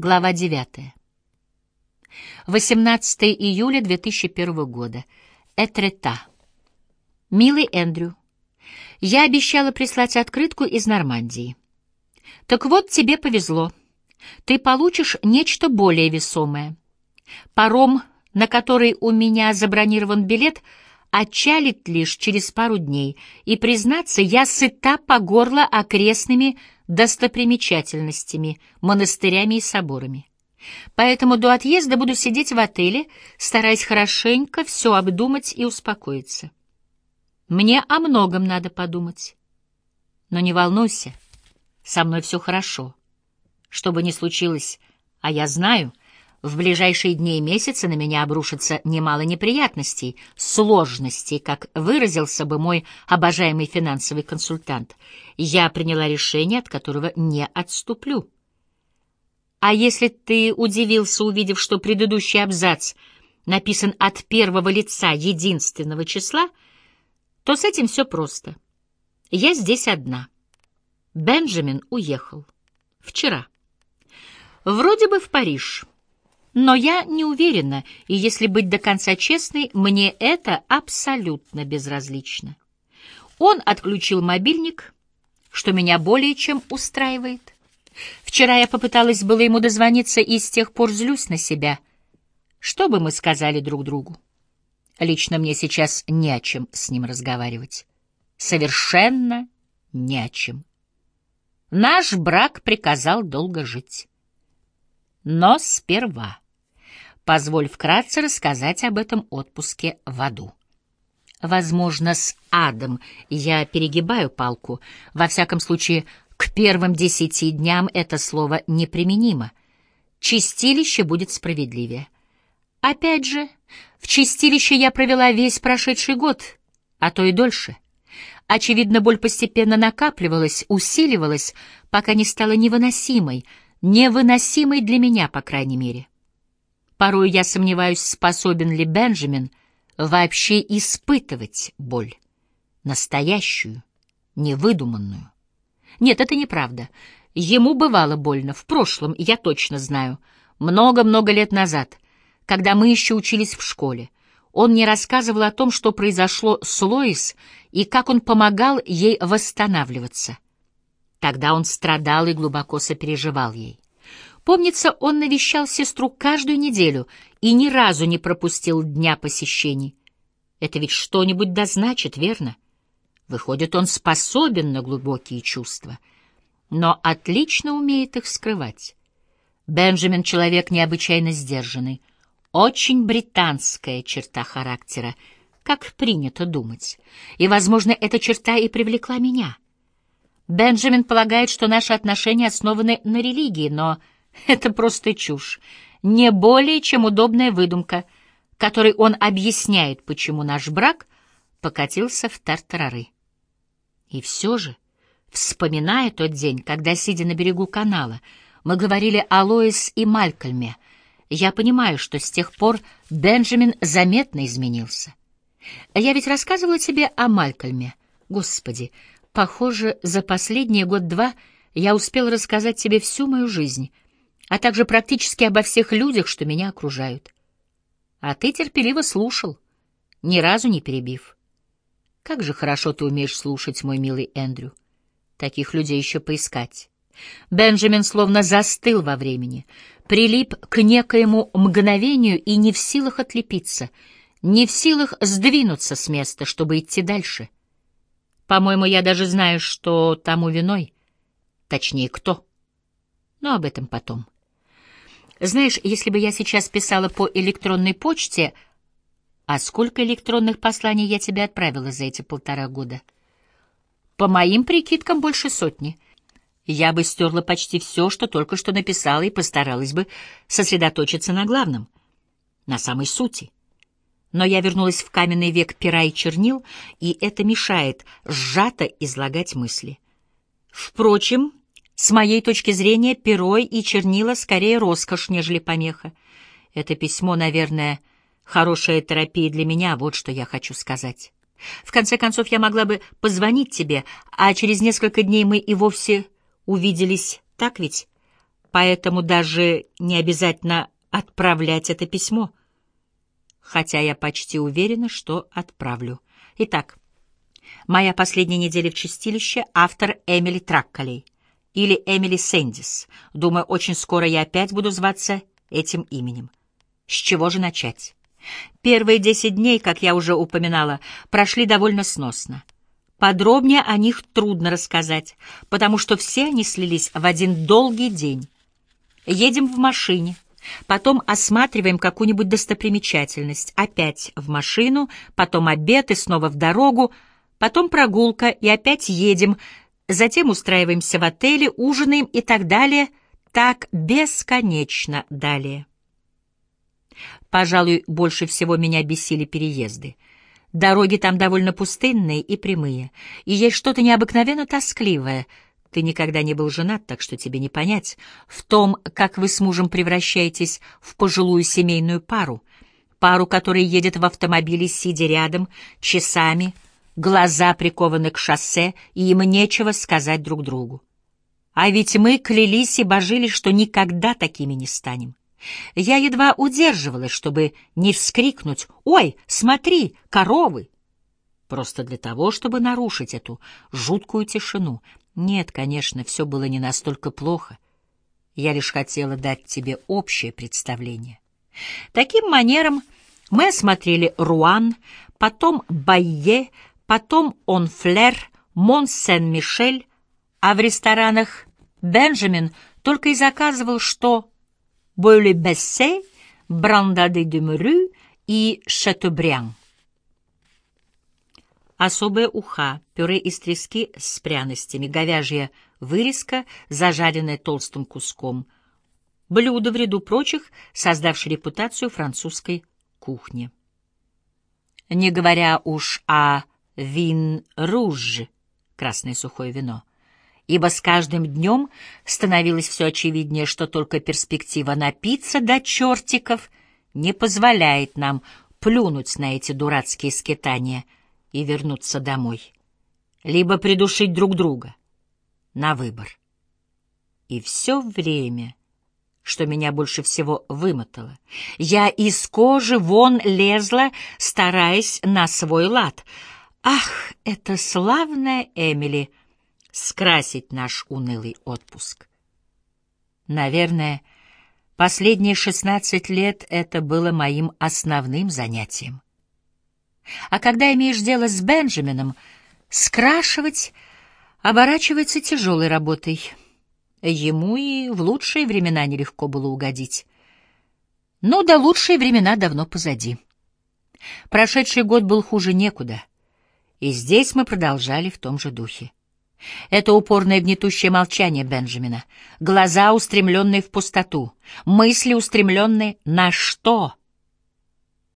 Глава 9. 18 июля 2001 года. Этрета. Милый Эндрю, я обещала прислать открытку из Нормандии. Так вот, тебе повезло. Ты получишь нечто более весомое. Паром, на который у меня забронирован билет, отчалит лишь через пару дней, и, признаться, я сыта по горло окрестными достопримечательностями, монастырями и соборами. Поэтому до отъезда буду сидеть в отеле, стараясь хорошенько все обдумать и успокоиться. Мне о многом надо подумать. Но не волнуйся, со мной все хорошо. Что бы ни случилось, а я знаю, в ближайшие дни и месяцы на меня обрушится немало неприятностей, сложностей, как выразился бы мой обожаемый финансовый консультант. Я приняла решение, от которого не отступлю. А если ты удивился, увидев, что предыдущий абзац написан от первого лица единственного числа, то с этим все просто. Я здесь одна. Бенджамин уехал. Вчера. Вроде бы в Париж. Но я не уверена, и если быть до конца честной, мне это абсолютно безразлично. Он отключил мобильник, что меня более чем устраивает. Вчера я попыталась было ему дозвониться и с тех пор злюсь на себя. Что бы мы сказали друг другу? Лично мне сейчас не о чем с ним разговаривать. Совершенно не о чем. Наш брак приказал долго жить. Но сперва позволь вкратце рассказать об этом отпуске в аду. Возможно, с адом я перегибаю палку. Во всяком случае, к первым десяти дням это слово неприменимо. Чистилище будет справедливее. Опять же, в чистилище я провела весь прошедший год, а то и дольше. Очевидно, боль постепенно накапливалась, усиливалась, пока не стала невыносимой, невыносимой для меня, по крайней мере. Порой я сомневаюсь, способен ли Бенджамин вообще испытывать боль. Настоящую, невыдуманную. Нет, это неправда. Ему бывало больно. В прошлом, я точно знаю. Много-много лет назад, когда мы еще учились в школе. Он мне рассказывал о том, что произошло с Лоис и как он помогал ей восстанавливаться. Тогда он страдал и глубоко сопереживал ей. Помнится, он навещал сестру каждую неделю и ни разу не пропустил дня посещений. Это ведь что-нибудь дозначит, верно? — Выходит, он способен на глубокие чувства, но отлично умеет их скрывать. Бенджамин — человек необычайно сдержанный, очень британская черта характера, как принято думать. И, возможно, эта черта и привлекла меня. Бенджамин полагает, что наши отношения основаны на религии, но это просто чушь, не более чем удобная выдумка, которой он объясняет, почему наш брак покатился в тартарары. И все же, вспоминая тот день, когда, сидя на берегу канала, мы говорили о Лоис и Малькольме, я понимаю, что с тех пор Бенджамин заметно изменился. Я ведь рассказывала тебе о Малькольме. Господи, похоже, за последние год-два я успел рассказать тебе всю мою жизнь, а также практически обо всех людях, что меня окружают. А ты терпеливо слушал, ни разу не перебив. Как же хорошо ты умеешь слушать, мой милый Эндрю. Таких людей еще поискать. Бенджамин словно застыл во времени, прилип к некоему мгновению и не в силах отлепиться, не в силах сдвинуться с места, чтобы идти дальше. По-моему, я даже знаю, что тому виной. Точнее, кто. Но об этом потом. Знаешь, если бы я сейчас писала по электронной почте а сколько электронных посланий я тебе отправила за эти полтора года? По моим прикидкам, больше сотни. Я бы стерла почти все, что только что написала, и постаралась бы сосредоточиться на главном, на самой сути. Но я вернулась в каменный век пера и чернил, и это мешает сжато излагать мысли. Впрочем, с моей точки зрения, перо и чернила скорее роскошь, нежели помеха. Это письмо, наверное, — Хорошая терапия для меня, вот что я хочу сказать. В конце концов, я могла бы позвонить тебе, а через несколько дней мы и вовсе увиделись, так ведь? поэтому даже не обязательно отправлять это письмо. Хотя я почти уверена, что отправлю. Итак, моя последняя неделя в чистилище — автор Эмили Тракколей или Эмили Сэндис. Думаю, очень скоро я опять буду зваться этим именем. С чего же начать? Первые десять дней, как я уже упоминала, прошли довольно сносно. Подробнее о них трудно рассказать, потому что все они слились в один долгий день. Едем в машине, потом осматриваем какую-нибудь достопримечательность, опять в машину, потом обед и снова в дорогу, потом прогулка и опять едем, затем устраиваемся в отеле, ужинаем и так далее, так бесконечно далее. Пожалуй, больше всего меня бесили переезды. Дороги там довольно пустынные и прямые, и есть что-то необыкновенно тоскливое. Ты никогда не был женат, так что тебе не понять. В том, как вы с мужем превращаетесь в пожилую семейную пару. Пару, которая едет в автомобиле, сидя рядом, часами, глаза прикованы к шоссе, и им нечего сказать друг другу. А ведь мы клялись и божили, что никогда такими не станем. Я едва удерживалась, чтобы не вскрикнуть «Ой, смотри, коровы!» Просто для того, чтобы нарушить эту жуткую тишину. Нет, конечно, все было не настолько плохо. Я лишь хотела дать тебе общее представление. Таким манером мы осмотрели Руан, потом Байе, потом Онфлер, Мон-Сен-Мишель, а в ресторанах Бенджамин только и заказывал, что Бойле-Бессе, Брандады-де-Мрю и Шатобриан. Особая уха, пюре из трески с пряностями, говяжья вырезка, зажаренная толстым куском. Блюдо в ряду прочих, создавшее репутацию французской кухни. Не говоря уж о вин-руж, красное сухое вино ибо с каждым днем становилось все очевиднее, что только перспектива напиться до чертиков не позволяет нам плюнуть на эти дурацкие скитания и вернуться домой, либо придушить друг друга на выбор. И все время, что меня больше всего вымотало, я из кожи вон лезла, стараясь на свой лад. Ах, это славная Эмили! скрасить наш унылый отпуск. Наверное, последние шестнадцать лет это было моим основным занятием. А когда имеешь дело с Бенджамином, скрашивать оборачивается тяжелой работой. Ему и в лучшие времена нелегко было угодить. Но да лучшие времена давно позади. Прошедший год был хуже некуда, и здесь мы продолжали в том же духе. Это упорное гнетущее молчание Бенджамина, глаза, устремленные в пустоту, мысли, устремленные на что?